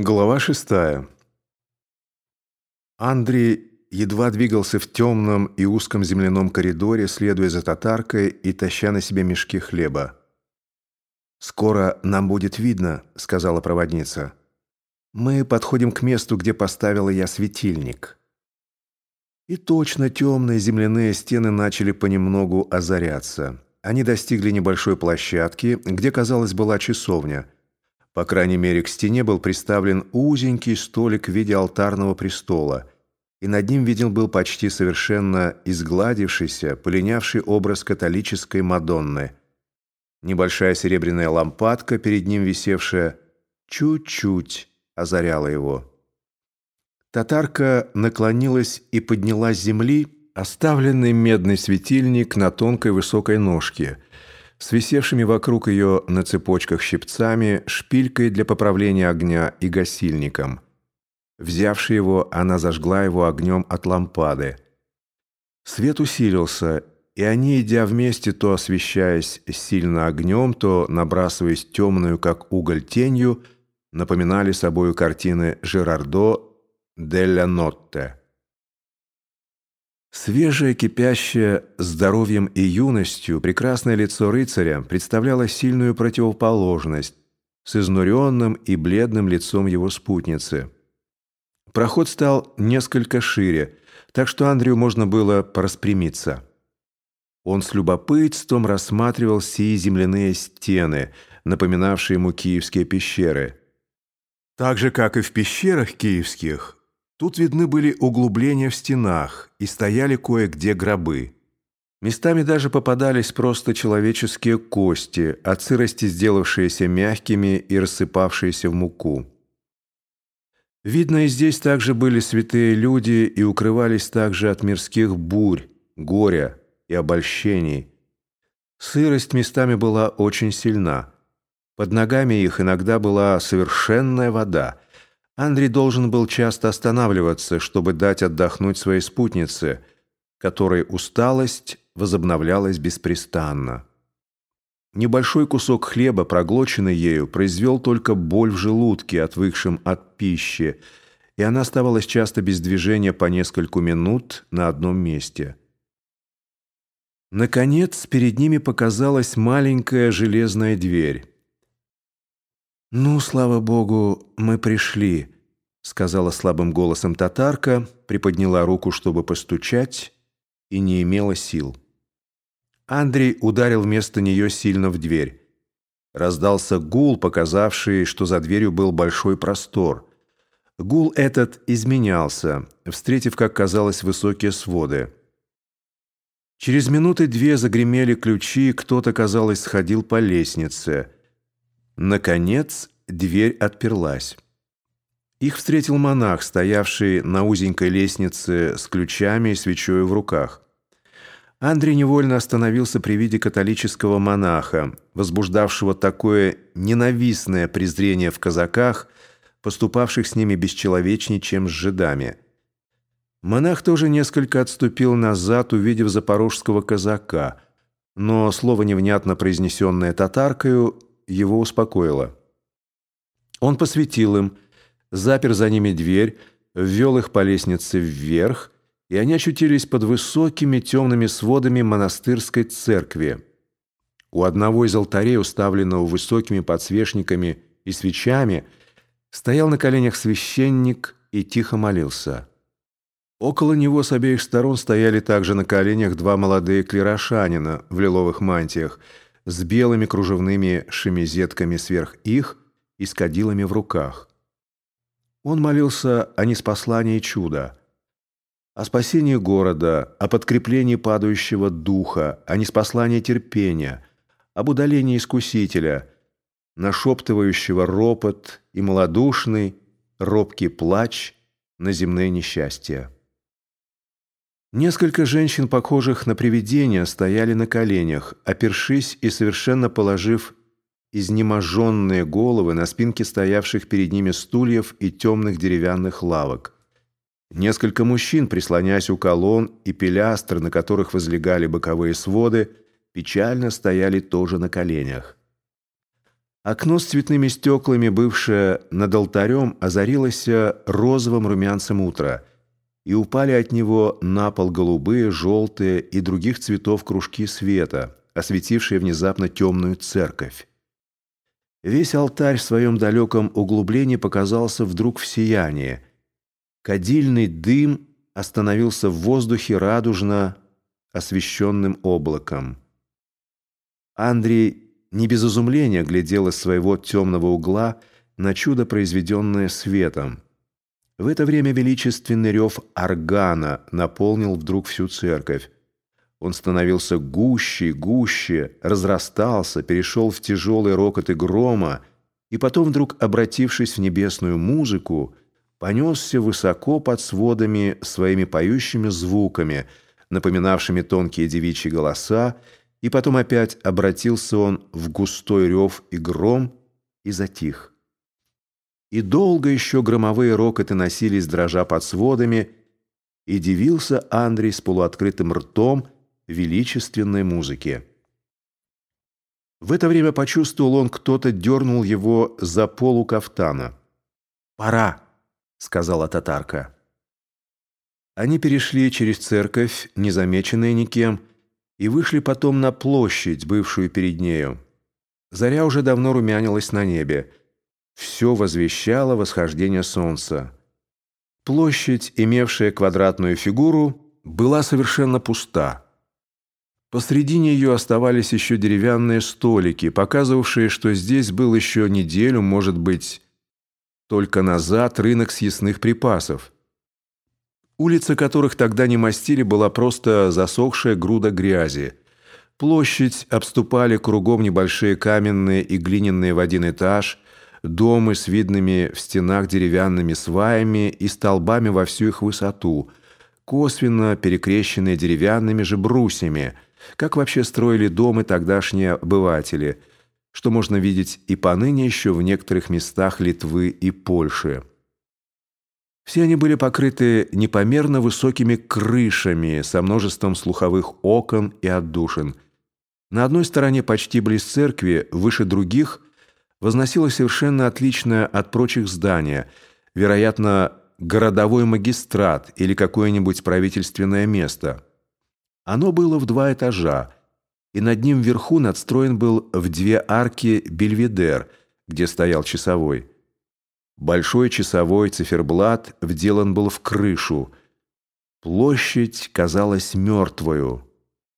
Глава шестая. Андрей едва двигался в темном и узком земляном коридоре, следуя за татаркой и таща на себе мешки хлеба. «Скоро нам будет видно», — сказала проводница. «Мы подходим к месту, где поставила я светильник». И точно темные земляные стены начали понемногу озаряться. Они достигли небольшой площадки, где, казалось, была часовня — по крайней мере, к стене был приставлен узенький столик в виде алтарного престола, и над ним виден был почти совершенно изгладившийся, полинявший образ католической Мадонны. Небольшая серебряная лампадка, перед ним висевшая, чуть-чуть озаряла его. Татарка наклонилась и подняла с земли оставленный медный светильник на тонкой высокой ножке – с висевшими вокруг ее на цепочках щипцами, шпилькой для поправления огня и гасильником. Взявши его, она зажгла его огнем от лампады. Свет усилился, и они, идя вместе, то освещаясь сильно огнем, то набрасываясь темную, как уголь, тенью, напоминали собою картины Жерардо «Делля Нотте». Свежее, кипящее здоровьем и юностью, прекрасное лицо рыцаря представляло сильную противоположность с изнуренным и бледным лицом его спутницы. Проход стал несколько шире, так что Андрею можно было пораспрямиться. Он с любопытством рассматривал сии земляные стены, напоминавшие ему киевские пещеры. Так же, как и в пещерах киевских, Тут видны были углубления в стенах и стояли кое-где гробы. Местами даже попадались просто человеческие кости, от сырости сделавшиеся мягкими и рассыпавшиеся в муку. Видно, и здесь также были святые люди и укрывались также от мирских бурь, горя и обольщений. Сырость местами была очень сильна. Под ногами их иногда была совершенная вода – Андрей должен был часто останавливаться, чтобы дать отдохнуть своей спутнице, которой усталость возобновлялась беспрестанно. Небольшой кусок хлеба, проглоченный ею, произвел только боль в желудке, отвыкшем от пищи, и она оставалась часто без движения по нескольку минут на одном месте. Наконец, перед ними показалась маленькая железная дверь. «Ну, слава богу, мы пришли», — сказала слабым голосом татарка, приподняла руку, чтобы постучать, и не имела сил. Андрей ударил вместо нее сильно в дверь. Раздался гул, показавший, что за дверью был большой простор. Гул этот изменялся, встретив, как казалось, высокие своды. Через минуты две загремели ключи, кто-то, казалось, сходил по лестнице — Наконец, дверь отперлась. Их встретил монах, стоявший на узенькой лестнице с ключами и свечой в руках. Андрей невольно остановился при виде католического монаха, возбуждавшего такое ненавистное презрение в казаках, поступавших с ними бесчеловечней, чем с жидами. Монах тоже несколько отступил назад, увидев запорожского казака, но слово невнятно произнесенное татаркою его успокоило. Он посветил им, запер за ними дверь, ввел их по лестнице вверх, и они очутились под высокими темными сводами монастырской церкви. У одного из алтарей, уставленного высокими подсвечниками и свечами, стоял на коленях священник и тихо молился. Около него с обеих сторон стояли также на коленях два молодые клерошанина в лиловых мантиях – с белыми кружевными шемизетками сверх их и с кадилами в руках. Он молился о неспослании чуда, о спасении города, о подкреплении падающего духа, о неспослании терпения, об удалении искусителя, нашептывающего ропот и малодушный, робкий плач на земные несчастья. Несколько женщин, похожих на привидения, стояли на коленях, опершись и совершенно положив изнеможенные головы на спинки стоявших перед ними стульев и темных деревянных лавок. Несколько мужчин, прислонясь у колонн и пилястр, на которых возлегали боковые своды, печально стояли тоже на коленях. Окно с цветными стеклами, бывшее над алтарем, озарилось розовым румянцем утра, и упали от него на пол голубые, желтые и других цветов кружки света, осветившие внезапно темную церковь. Весь алтарь в своем далеком углублении показался вдруг в сиянии. Кадильный дым остановился в воздухе радужно освещенным облаком. Андрей не без изумления глядел из своего темного угла на чудо, произведенное светом. В это время величественный рев органа наполнил вдруг всю церковь. Он становился гуще и гуще, разрастался, перешел в тяжелый рокот и грома, и потом, вдруг обратившись в небесную музыку, понесся высоко под сводами своими поющими звуками, напоминавшими тонкие девичьи голоса, и потом опять обратился он в густой рев и гром и затих. И долго еще громовые рокоты носились, дрожа под сводами, и дивился Андрей с полуоткрытым ртом величественной музыке. В это время почувствовал он, кто-то дернул его за полу кафтана. «Пора!» — сказала татарка. Они перешли через церковь, незамеченные никем, и вышли потом на площадь, бывшую перед нею. Заря уже давно румянилась на небе. Все возвещало восхождение солнца. Площадь, имевшая квадратную фигуру, была совершенно пуста. Посредине ее оставались еще деревянные столики, показывавшие, что здесь был еще неделю, может быть, только назад рынок съестных припасов – Улица которых тогда не мастили, была просто засохшая груда грязи. Площадь обступали кругом небольшие каменные и глиняные в один этаж, дома с видными в стенах деревянными сваями и столбами во всю их высоту, косвенно перекрещенные деревянными же брусьями, как вообще строили дома тогдашние обыватели, что можно видеть и поныне еще в некоторых местах Литвы и Польши. Все они были покрыты непомерно высокими крышами со множеством слуховых окон и отдушин. На одной стороне, почти близ церкви, выше других, возносилось совершенно отличное от прочих здание, вероятно, городовой магистрат или какое-нибудь правительственное место. Оно было в два этажа, и над ним вверху надстроен был в две арки бельведер, где стоял часовой. Большой часовой циферблат вделан был в крышу. Площадь казалась мертвою,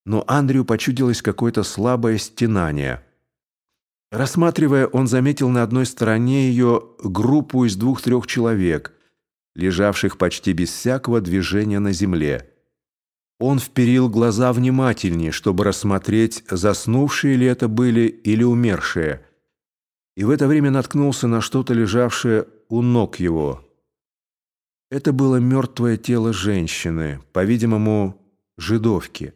но Андрею почудилось какое-то слабое стенание. Рассматривая, он заметил на одной стороне ее группу из двух-трех человек, лежавших почти без всякого движения на земле. Он вперил глаза внимательнее, чтобы рассмотреть, заснувшие ли это были или умершие – и в это время наткнулся на что-то, лежавшее у ног его. Это было мертвое тело женщины, по-видимому, жидовки.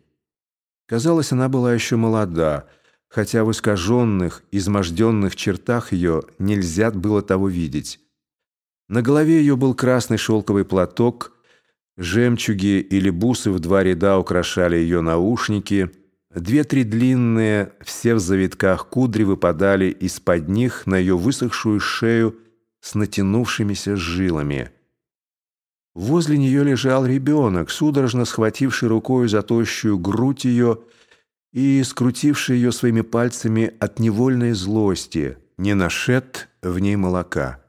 Казалось, она была еще молода, хотя в искаженных, изможденных чертах ее нельзя было того видеть. На голове ее был красный шелковый платок, жемчуги или бусы в два ряда украшали ее наушники – Две-три длинные, все в завитках кудри выпадали из-под них на ее высохшую шею с натянувшимися жилами. Возле нее лежал ребенок, судорожно схвативший рукой за тощую грудь ее и скрутивший ее своими пальцами от невольной злости, не нашед в ней молока.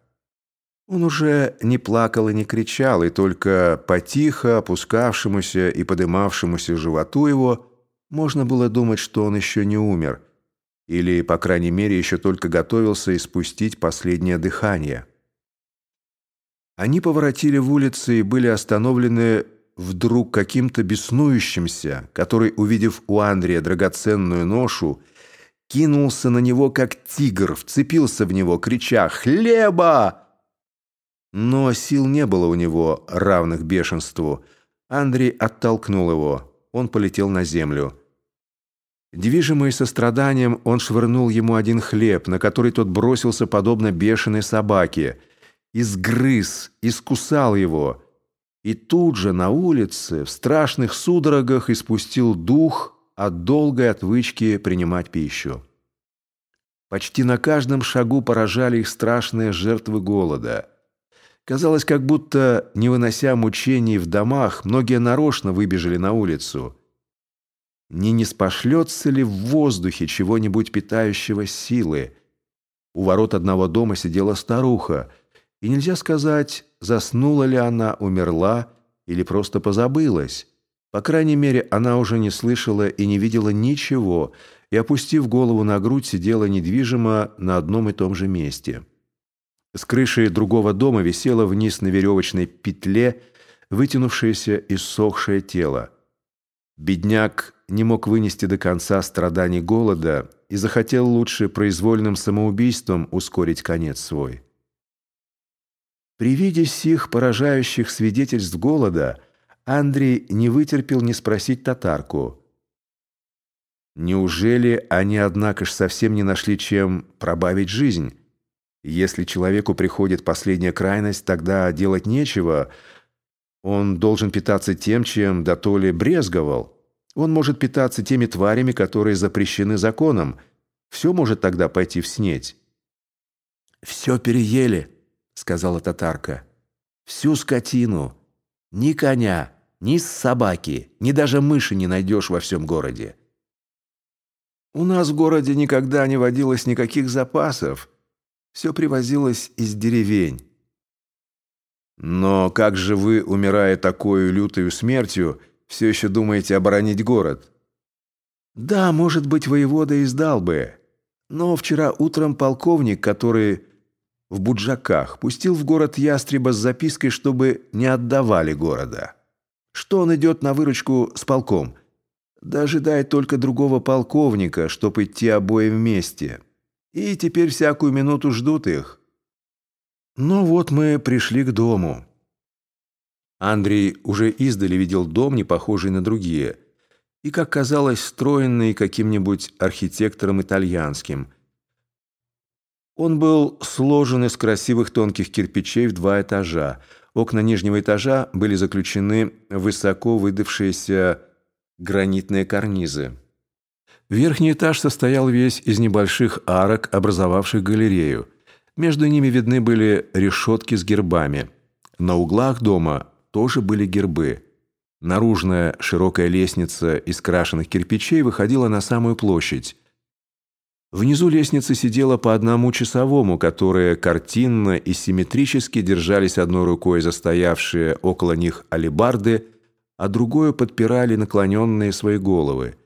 Он уже не плакал и не кричал, и только потихо опускавшемуся и подымавшемуся животу его – можно было думать, что он еще не умер, или, по крайней мере, еще только готовился испустить последнее дыхание. Они поворотили в улицы и были остановлены вдруг каким-то беснующимся, который, увидев у Андрея драгоценную ношу, кинулся на него, как тигр, вцепился в него, крича «Хлеба!». Но сил не было у него, равных бешенству. Андрей оттолкнул его он полетел на землю. Движимый состраданием, он швырнул ему один хлеб, на который тот бросился подобно бешеной собаке, изгрыз, искусал его, и тут же на улице в страшных судорогах испустил дух от долгой отвычки принимать пищу. Почти на каждом шагу поражали их страшные жертвы голода. Казалось, как будто, не вынося мучений в домах, многие нарочно выбежали на улицу. Не не спошлется ли в воздухе чего-нибудь питающего силы? У ворот одного дома сидела старуха, и нельзя сказать, заснула ли она, умерла или просто позабылась. По крайней мере, она уже не слышала и не видела ничего, и, опустив голову на грудь, сидела недвижимо на одном и том же месте. С крыши другого дома висело вниз на веревочной петле вытянувшееся и сохшее тело. Бедняк не мог вынести до конца страданий голода и захотел лучше произвольным самоубийством ускорить конец свой. При виде сих поражающих свидетельств голода Андрей не вытерпел не спросить татарку. Неужели они, однако ж, совсем не нашли чем пробавить жизнь? Если человеку приходит последняя крайность, тогда делать нечего. Он должен питаться тем, чем дотоле брезговал. Он может питаться теми тварями, которые запрещены законом. Все может тогда пойти в снеть. «Все переели», — сказала татарка. «Всю скотину. Ни коня, ни собаки, ни даже мыши не найдешь во всем городе». «У нас в городе никогда не водилось никаких запасов», все привозилось из деревень. Но как же вы, умирая такой лютою смертью, все еще думаете оборонить город? Да, может быть, воевода и сдал бы. Но вчера утром полковник, который в Буджаках, пустил в город ястреба с запиской, чтобы не отдавали города. Что он идет на выручку с полком? Да ожидает только другого полковника, чтоб идти обоим вместе и теперь всякую минуту ждут их. Ну вот мы пришли к дому. Андрей уже издали видел дом, не похожий на другие, и, как казалось, строенный каким-нибудь архитектором итальянским. Он был сложен из красивых тонких кирпичей в два этажа. Окна нижнего этажа были заключены высоко выдавшиеся гранитные карнизы. Верхний этаж состоял весь из небольших арок, образовавших галерею. Между ними видны были решетки с гербами. На углах дома тоже были гербы. Наружная широкая лестница из крашеных кирпичей выходила на самую площадь. Внизу лестницы сидела по одному часовому, которые картинно и симметрически держались одной рукой застоявшие около них алебарды, а другой подпирали наклоненные свои головы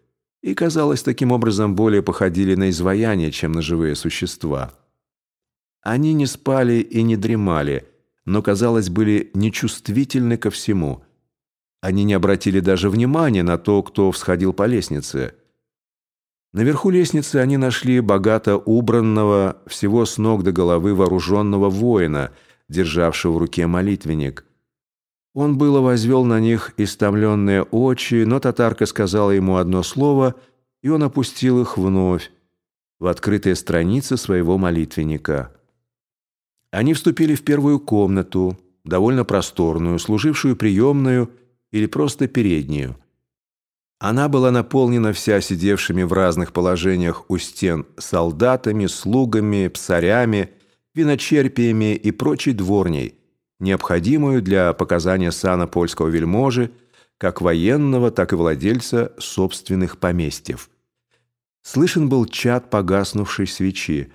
и, казалось, таким образом более походили на изваяния, чем на живые существа. Они не спали и не дремали, но, казалось, были нечувствительны ко всему. Они не обратили даже внимания на то, кто всходил по лестнице. Наверху лестницы они нашли богато убранного, всего с ног до головы вооруженного воина, державшего в руке молитвенник. Он было возвел на них истомленные очи, но татарка сказала ему одно слово, и он опустил их вновь в открытые страницы своего молитвенника. Они вступили в первую комнату, довольно просторную, служившую приемную или просто переднюю. Она была наполнена вся сидевшими в разных положениях у стен солдатами, слугами, псарями, виночерпиями и прочей дворней – необходимую для показания сана польского вельможи, как военного, так и владельца собственных поместьев. Слышен был чад погаснувшей свечи.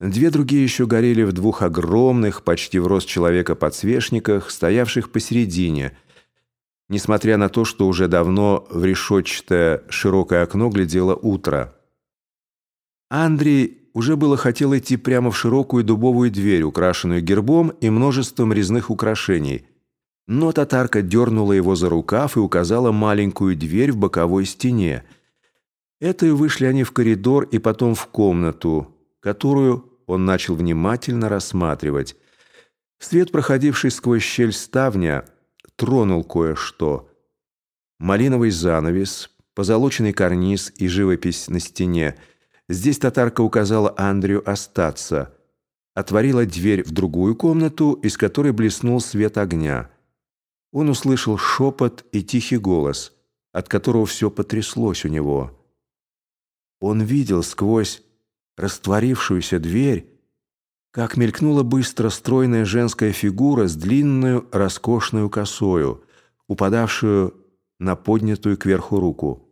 Две другие еще горели в двух огромных, почти в рост человека подсвечниках, стоявших посередине, несмотря на то, что уже давно в решетчатое широкое окно глядело утро. Андрей уже было хотел идти прямо в широкую дубовую дверь, украшенную гербом и множеством резных украшений. Но татарка дернула его за рукав и указала маленькую дверь в боковой стене. Этой вышли они в коридор и потом в комнату, которую он начал внимательно рассматривать. Свет, проходивший сквозь щель ставня, тронул кое-что. Малиновый занавес, позолоченный карниз и живопись на стене – Здесь татарка указала Андрею остаться. Отворила дверь в другую комнату, из которой блеснул свет огня. Он услышал шепот и тихий голос, от которого все потряслось у него. Он видел сквозь растворившуюся дверь, как мелькнула быстро стройная женская фигура с длинную роскошную косою, упадавшую на поднятую кверху руку.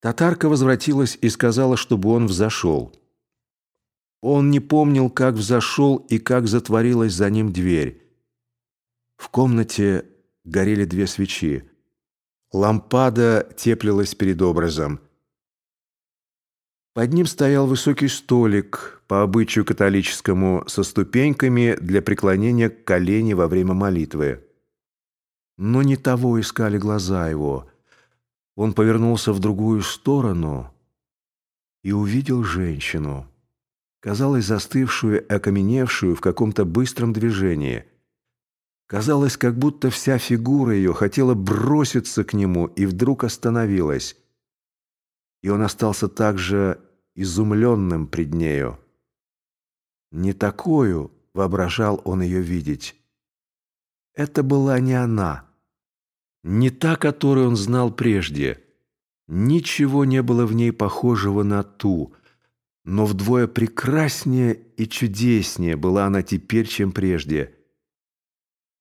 Татарка возвратилась и сказала, чтобы он взошел. Он не помнил, как взошел и как затворилась за ним дверь. В комнате горели две свечи. Лампада теплилась перед образом. Под ним стоял высокий столик, по обычаю католическому, со ступеньками для преклонения коленей во время молитвы. Но не того искали глаза его. Он повернулся в другую сторону и увидел женщину, казалось, застывшую, окаменевшую в каком-то быстром движении. Казалось, как будто вся фигура ее хотела броситься к нему и вдруг остановилась. И он остался также изумленным пред нею. Не такую воображал он ее видеть. Это была не она, не та, которую он знал прежде. Ничего не было в ней похожего на ту, но вдвое прекраснее и чудеснее была она теперь, чем прежде.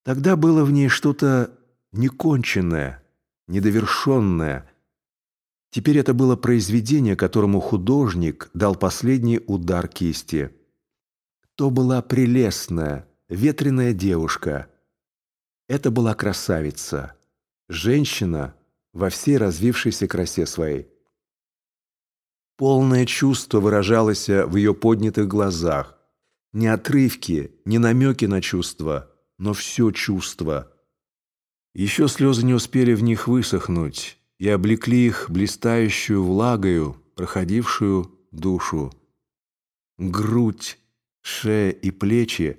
Тогда было в ней что-то неконченное, недовершенное. Теперь это было произведение, которому художник дал последний удар кисти. То была прелестная, ветреная девушка. Это была красавица, женщина во всей развившейся красе своей. Полное чувство выражалось в ее поднятых глазах. Не отрывки, не намеки на чувства, но все чувство. Еще слезы не успели в них высохнуть и облекли их блистающую влагою, проходившую душу. Грудь, шея и плечи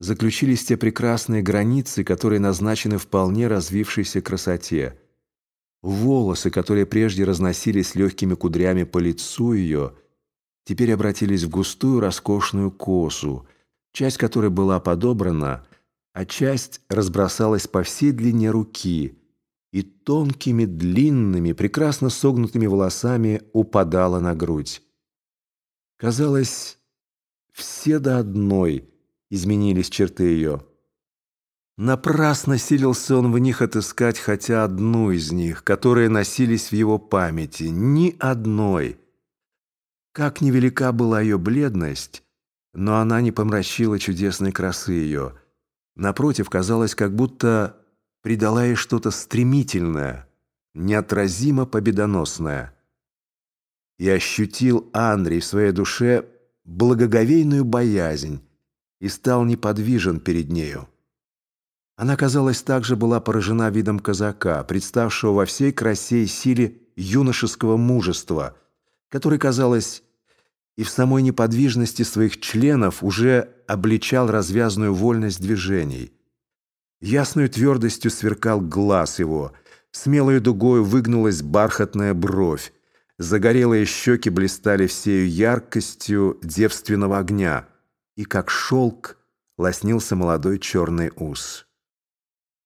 заключились те прекрасные границы, которые назначены вполне развившейся красоте. Волосы, которые прежде разносились легкими кудрями по лицу ее, теперь обратились в густую роскошную косу, часть которой была подобрана – а часть разбросалась по всей длине руки и тонкими, длинными, прекрасно согнутыми волосами упадала на грудь. Казалось, все до одной изменились черты ее. Напрасно силился он в них отыскать хотя одну из них, которые носились в его памяти, ни одной. Как невелика была ее бледность, но она не помрачила чудесной красы ее – Напротив, казалось, как будто придала ей что-то стремительное, неотразимо победоносное. И ощутил Андрей в своей душе благоговейную боязнь и стал неподвижен перед нею. Она, казалось, также была поражена видом казака, представшего во всей красе и силе юношеского мужества, который, казалось, и в самой неподвижности своих членов уже обличал развязную вольность движений. Ясную твердостью сверкал глаз его, смелой дугой выгнулась бархатная бровь, загорелые щеки блистали всею яркостью девственного огня, и как шелк лоснился молодой черный ус.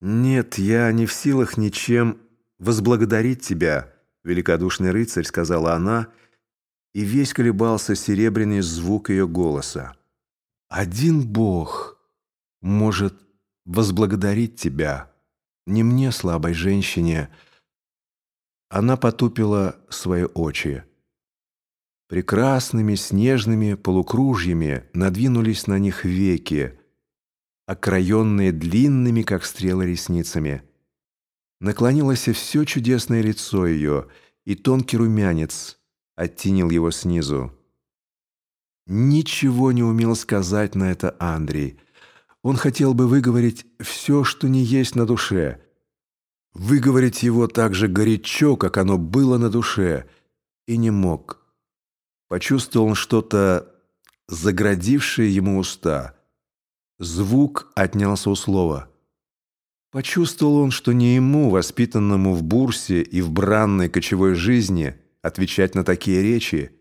«Нет, я не в силах ничем возблагодарить тебя», великодушный рыцарь, сказала она, — и весь колебался серебряный звук ее голоса. «Один Бог может возблагодарить тебя, не мне, слабой женщине». Она потупила свои очи. Прекрасными снежными полукружьями надвинулись на них веки, окроенные длинными, как стрелы, ресницами. Наклонилось все чудесное лицо ее, и тонкий румянец – оттенил его снизу. Ничего не умел сказать на это Андрей. Он хотел бы выговорить все, что не есть на душе. Выговорить его так же горячо, как оно было на душе, и не мог. Почувствовал он что-то, заградившее ему уста. Звук отнялся у слова. Почувствовал он, что не ему, воспитанному в бурсе и в бранной кочевой жизни, отвечать на такие речи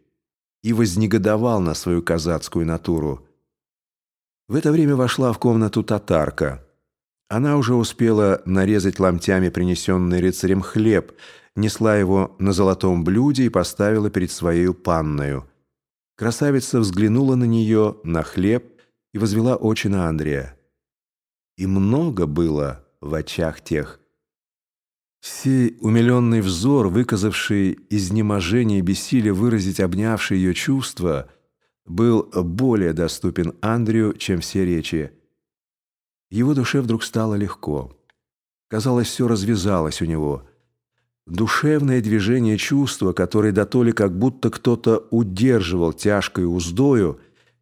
и вознегодовал на свою казацкую натуру. В это время вошла в комнату татарка. Она уже успела нарезать ломтями принесенный рыцарем хлеб, несла его на золотом блюде и поставила перед своей панною. Красавица взглянула на нее, на хлеб и возвела очи на Андрея. И много было в очах тех. Сей умиленный взор, выказавший изнеможение и бессилие выразить обнявшие ее чувства, был более доступен Андрею, чем все речи. Его душе вдруг стало легко. Казалось, все развязалось у него. Душевное движение чувства, которое дотоле как будто кто-то удерживал тяжкой уздою,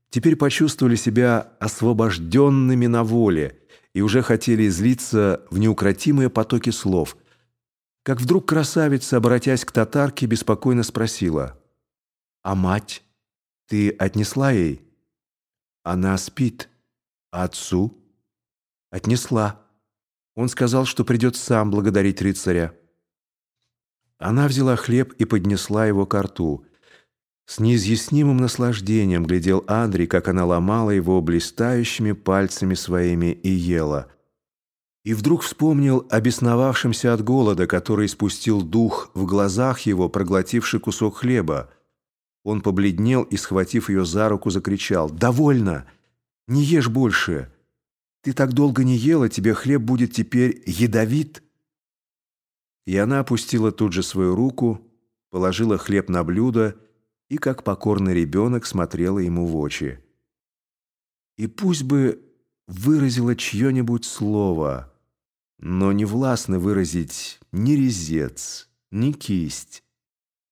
теперь почувствовали себя освобожденными на воле и уже хотели излиться в неукротимые потоки слов. Как вдруг красавица, обратясь к татарке, беспокойно спросила, «А мать, ты отнесла ей?» «Она спит. Отцу?» «Отнесла. Он сказал, что придет сам благодарить рыцаря». Она взяла хлеб и поднесла его к рту. С неизъяснимым наслаждением глядел Андрей, как она ломала его блистающими пальцами своими и ела. И вдруг вспомнил о бесновавшемся от голода, который спустил дух в глазах его, проглотивший кусок хлеба. Он побледнел и, схватив ее за руку, закричал «Довольно! Не ешь больше! Ты так долго не ела, тебе хлеб будет теперь ядовит!» И она опустила тут же свою руку, положила хлеб на блюдо и, как покорный ребенок, смотрела ему в очи. И пусть бы выразила чье-нибудь слово, но не властно выразить ни резец, ни кисть,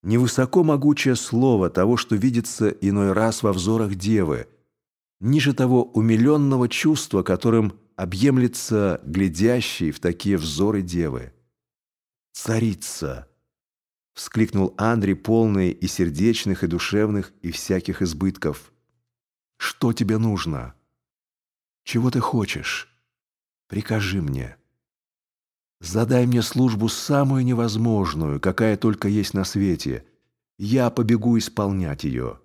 ни высоко могучее слово того, что видится иной раз во взорах девы, ниже того умиленного чувства, которым объемлется глядящий в такие взоры девы царица!» — вскликнул Андрей, полный и сердечных, и душевных, и всяких избытков. «Что тебе нужно? Чего ты хочешь? Прикажи мне. Задай мне службу самую невозможную, какая только есть на свете. Я побегу исполнять ее.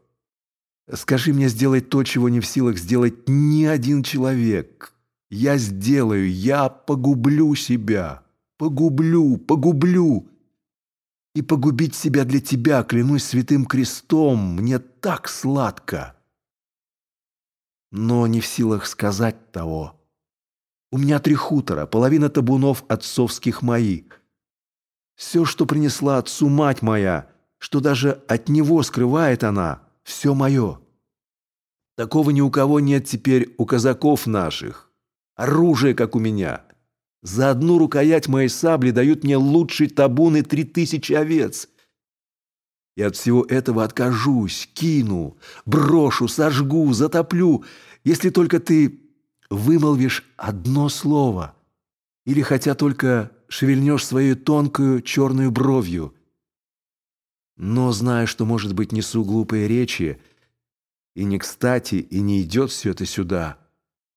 Скажи мне сделать то, чего не в силах сделать ни один человек. Я сделаю, я погублю себя». Погублю, погублю. И погубить себя для тебя, клянусь святым крестом, мне так сладко. Но не в силах сказать того. У меня три хутора, половина табунов отцовских моих. Все, что принесла отцу мать моя, что даже от него скрывает она, все мое. Такого ни у кого нет теперь у казаков наших. Оружие, как у меня. За одну рукоять моей сабли дают мне лучший табун и три тысячи овец. И от всего этого откажусь, кину, брошу, сожгу, затоплю, если только ты вымолвишь одно слово или хотя только шевельнешь свою тонкую черную бровью. Но, зная, что, может быть, несу глупые речи, и не кстати, и не идет все это сюда,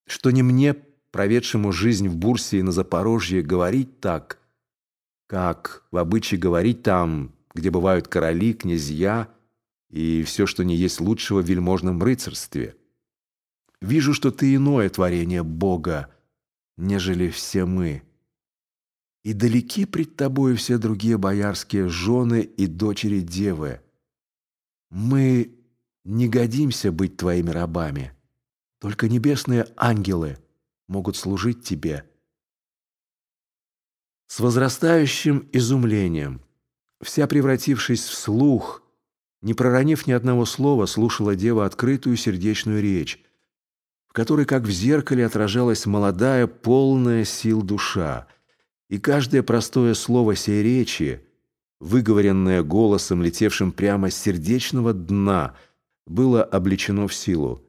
что не мне проведшему жизнь в Бурсе и на Запорожье, говорить так, как в обычае говорить там, где бывают короли, князья и все, что не есть лучшего в вельможном рыцарстве. Вижу, что ты иное творение Бога, нежели все мы. И далеки пред тобою все другие боярские жены и дочери девы. Мы не годимся быть твоими рабами, только небесные ангелы — могут служить тебе. С возрастающим изумлением, вся превратившись в слух, не проронив ни одного слова, слушала дева открытую сердечную речь, которой, как в зеркале, отражалась молодая, полная сил душа, и каждое простое слово сей речи, выговоренное голосом, летевшим прямо с сердечного дна, было облечено в силу.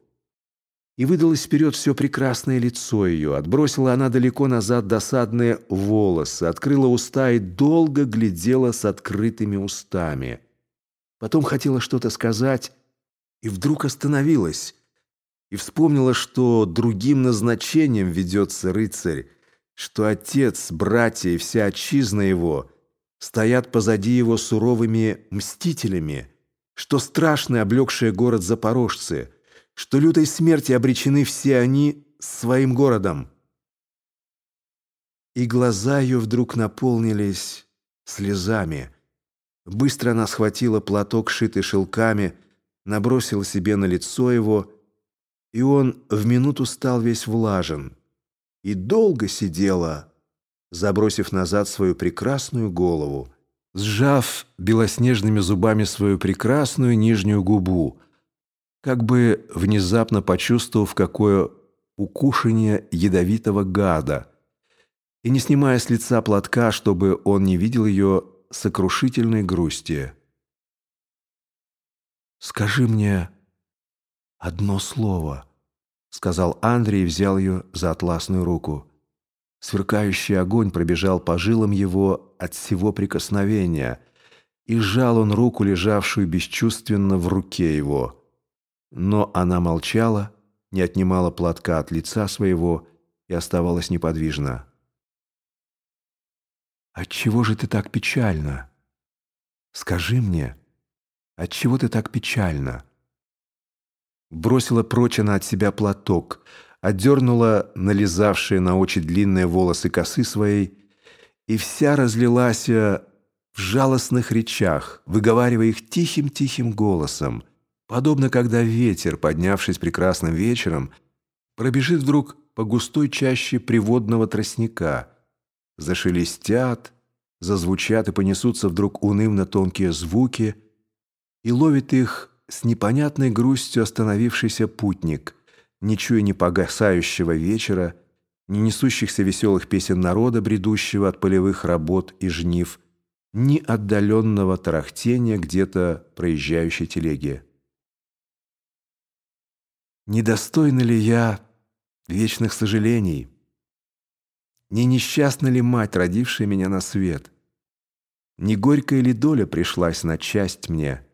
И выдалось вперед все прекрасное лицо ее. Отбросила она далеко назад досадные волосы, открыла уста и долго глядела с открытыми устами. Потом хотела что-то сказать и вдруг остановилась. И вспомнила, что другим назначением ведется рыцарь, что отец, братья и вся отчизна его стоят позади его суровыми мстителями, что страшные облегшие город запорожцы — что лютой смерти обречены все они своим городом. И глаза ее вдруг наполнились слезами. Быстро она схватила платок, шитый шелками, набросила себе на лицо его, и он в минуту стал весь влажен, и долго сидела, забросив назад свою прекрасную голову, сжав белоснежными зубами свою прекрасную нижнюю губу, как бы внезапно почувствовав, какое укушение ядовитого гада, и не снимая с лица платка, чтобы он не видел ее сокрушительной грусти. «Скажи мне одно слово», — сказал Андрей и взял ее за атласную руку. Сверкающий огонь пробежал по жилам его от всего прикосновения, и сжал он руку, лежавшую бесчувственно в руке его. Но она молчала, не отнимала платка от лица своего и оставалась неподвижна. «Отчего же ты так печально? Скажи мне, отчего ты так печально?» Бросила прочь от себя платок, отдернула нализавшие на очи длинные волосы косы своей и вся разлилась в жалостных речах, выговаривая их тихим-тихим голосом, подобно когда ветер, поднявшись прекрасным вечером, пробежит вдруг по густой чаще приводного тростника — зашелестят, зазвучат и понесутся вдруг унывно тонкие звуки, и ловит их с непонятной грустью остановившийся путник, не чуя ни погасающего вечера, ни несущихся веселых песен народа, бредущего от полевых работ и жнив, ни отдаленного тарахтения где-то проезжающей телеги. Недостойна ли я вечных сожалений? Не несчастна ли мать, родившая меня на свет? Не горькая ли доля пришлась на часть мне?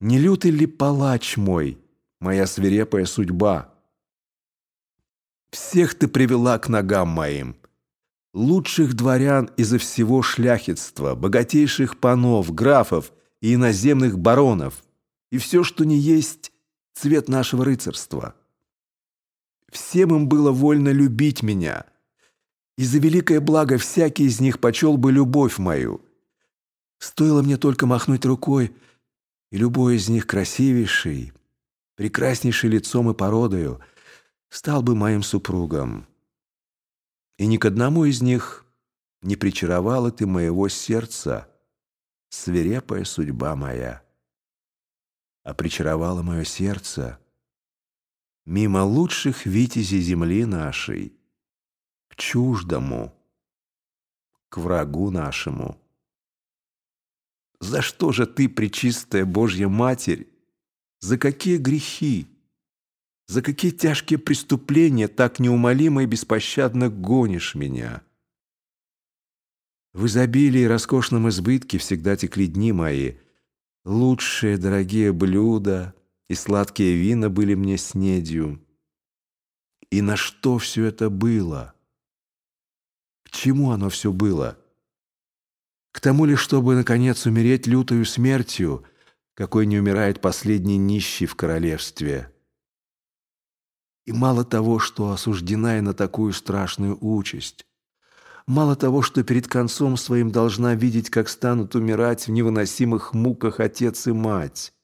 Не лютый ли палач мой, моя свирепая судьба? Всех ты привела к ногам моим, лучших дворян изо всего шляхетства, богатейших панов, графов и иноземных баронов, и все, что не есть цвет нашего рыцарства. Всем им было вольно любить меня — и за великое благо всякий из них почел бы любовь мою. Стоило мне только махнуть рукой, и любой из них красивейший, прекраснейший лицом и породою, стал бы моим супругом. И ни к одному из них не причаровала ты моего сердца, свирепая судьба моя. А причаровала мое сердце мимо лучших витязей земли нашей — к чуждому, к врагу нашему. За что же ты, пречистая Божья Матерь, за какие грехи, за какие тяжкие преступления так неумолимо и беспощадно гонишь меня? В изобилии и роскошном избытке всегда текли дни мои. Лучшие дорогие блюда и сладкие вина были мне снедью. И на что все это было? чему оно все было? К тому ли, чтобы, наконец, умереть лютою смертью, какой не умирает последний нищий в королевстве? И мало того, что осуждена я на такую страшную участь, мало того, что перед концом своим должна видеть, как станут умирать в невыносимых муках отец и мать,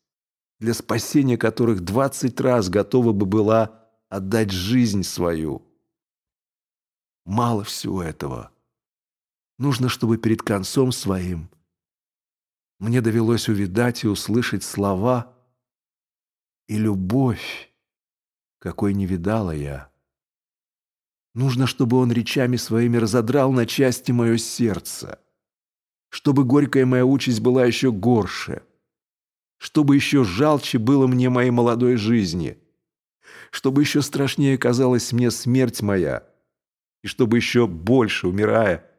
для спасения которых двадцать раз готова бы была отдать жизнь свою. Мало всего этого. Нужно, чтобы перед концом своим мне довелось увидать и услышать слова и любовь, какой не видала я. Нужно, чтобы он речами своими разодрал на части мое сердце, чтобы горькая моя участь была еще горше, чтобы еще жалче было мне моей молодой жизни, чтобы еще страшнее казалась мне смерть моя — и чтобы еще больше, умирая,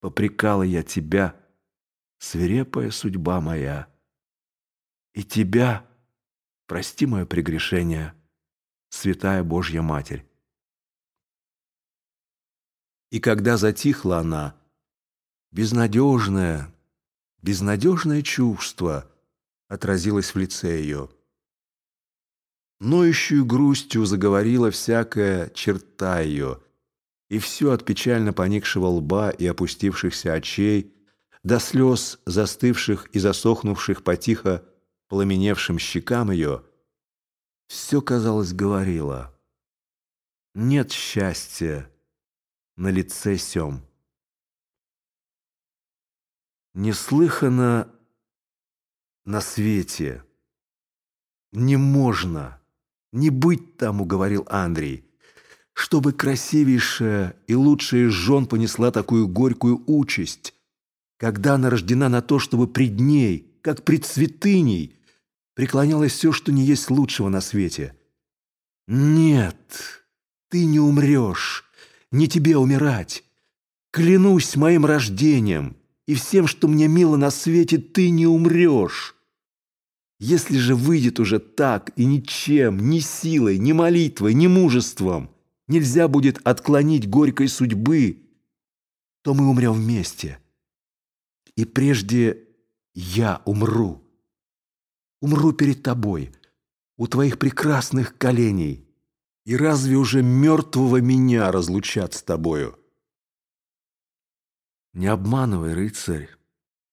попрекала я тебя, свирепая судьба моя. И тебя, прости мое прегрешение, святая Божья Матерь. И когда затихла она, безнадежное, безнадежное чувство отразилось в лице ее. Ноющую грустью заговорила всякая черта ее — и все от печально поникшего лба и опустившихся очей до слез, застывших и засохнувших потихо пламеневшим щекам ее, все, казалось, говорило «Нет счастья на лице сём». Неслыханно на свете. Не можно, не быть тому, говорил Андрей, чтобы красивейшая и лучшая из жен понесла такую горькую участь, когда она рождена на то, чтобы пред ней, как пред святыней, преклонялось все, что не есть лучшего на свете. Нет, ты не умрешь, не тебе умирать. Клянусь моим рождением и всем, что мне мило на свете, ты не умрешь. Если же выйдет уже так, и ничем, ни силой, ни молитвой, ни мужеством нельзя будет отклонить горькой судьбы, то мы умрем вместе. И прежде я умру умру перед тобой, у твоих прекрасных коленей. И разве уже мертвого меня разлучат с тобою? Не обманывай, рыцарь,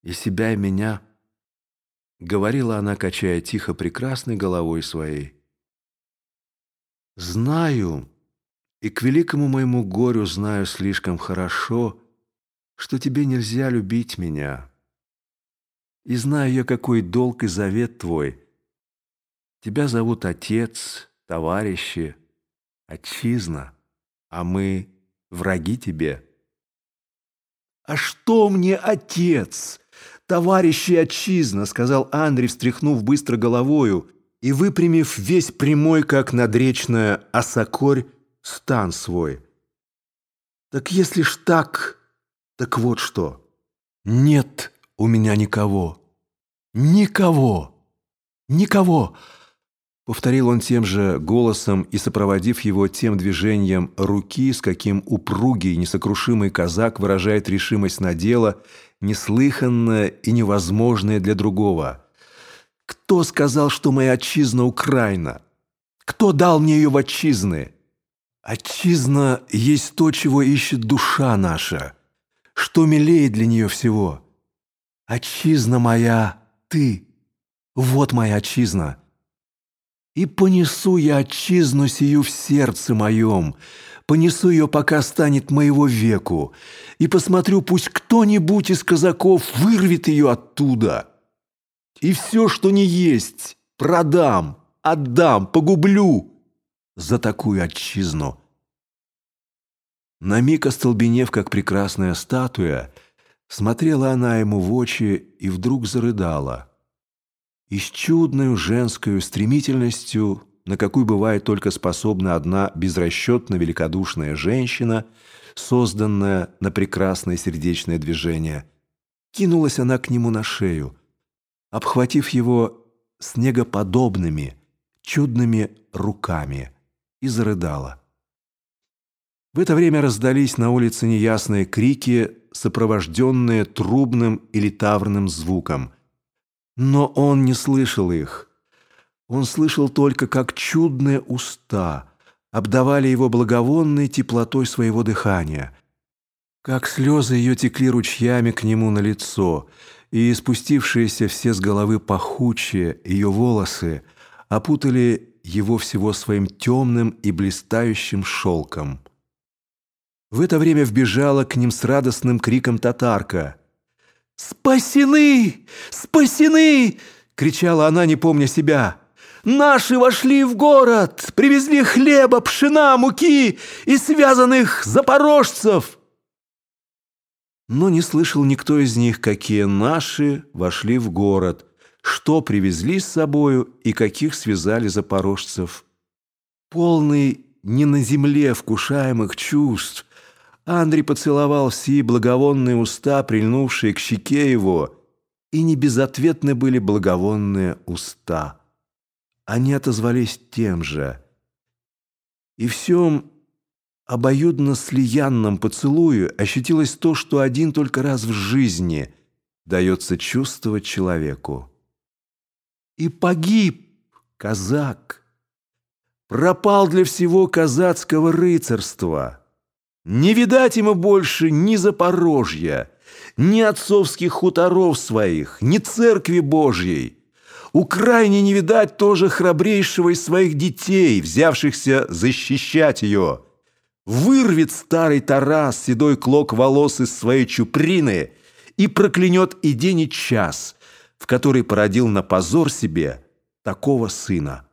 и себя, и меня, говорила она, качая тихо прекрасной головой своей. Знаю, и к великому моему горю знаю слишком хорошо, что тебе нельзя любить меня. И знаю я, какой долг и завет твой. Тебя зовут отец, товарищи, отчизна, а мы враги тебе. «А что мне отец, товарищи отчизна?» сказал Андрей, встряхнув быстро головою и выпрямив весь прямой, как надречная осокорь, стан свой. «Так если ж так, так вот что. Нет у меня никого. Никого! Никого!» Повторил он тем же голосом и, сопроводив его тем движением руки, с каким упругий, несокрушимый казак выражает решимость на дело, неслыханное и невозможное для другого. «Кто сказал, что моя отчизна Украина? Кто дал мне ее в отчизны? Отчизна есть то, чего ищет душа наша, что милее для нее всего». Отчизна моя, ты, вот моя отчизна. И понесу я отчизну сию в сердце моем, понесу ее, пока станет моего веку, и посмотрю, пусть кто-нибудь из казаков вырвет ее оттуда. И все, что не есть, продам, отдам, погублю за такую отчизну. На миг остолбенев, как прекрасная статуя, Смотрела она ему в очи и вдруг зарыдала. И с чудной женской стремительностью, на какую бывает только способна одна безрасчетно великодушная женщина, созданная на прекрасное сердечное движение, кинулась она к нему на шею, обхватив его снегоподобными, чудными руками, и зарыдала. В это время раздались на улице неясные крики сопровожденные трубным или таврным звуком. Но он не слышал их. Он слышал только, как чудные уста обдавали его благовонной теплотой своего дыхания, как слезы ее текли ручьями к нему на лицо, и спустившиеся все с головы пахучие ее волосы опутали его всего своим темным и блистающим шелком. В это время вбежала к ним с радостным криком татарка. «Спасены! Спасены!» — кричала она, не помня себя. «Наши вошли в город, привезли хлеба, пшена, муки и связанных запорожцев!» Но не слышал никто из них, какие наши вошли в город, что привезли с собою и каких связали запорожцев. Полный не на земле вкушаемых чувств, Андрей поцеловал сии благовонные уста, прильнувшие к щеке его, и не безответны были благовонные уста. Они отозвались тем же. И всем обоюдно слиянном поцелую ощутилось то, что один только раз в жизни дается чувствовать человеку. И погиб казак, пропал для всего казацкого рыцарства — не видать ему больше ни Запорожья, ни отцовских хуторов своих, ни церкви Божьей. Украине не видать тоже храбрейшего из своих детей, взявшихся защищать ее. Вырвет старый Тарас седой клок волос из своей чуприны и проклянет и день, и час, в который породил на позор себе такого сына.